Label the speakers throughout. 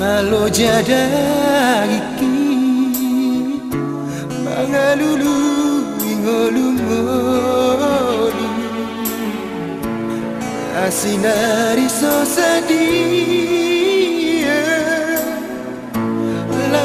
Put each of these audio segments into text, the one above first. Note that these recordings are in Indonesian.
Speaker 1: ngalo jada iki mangalulu ingolumolu asinari so sedih la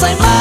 Speaker 1: say m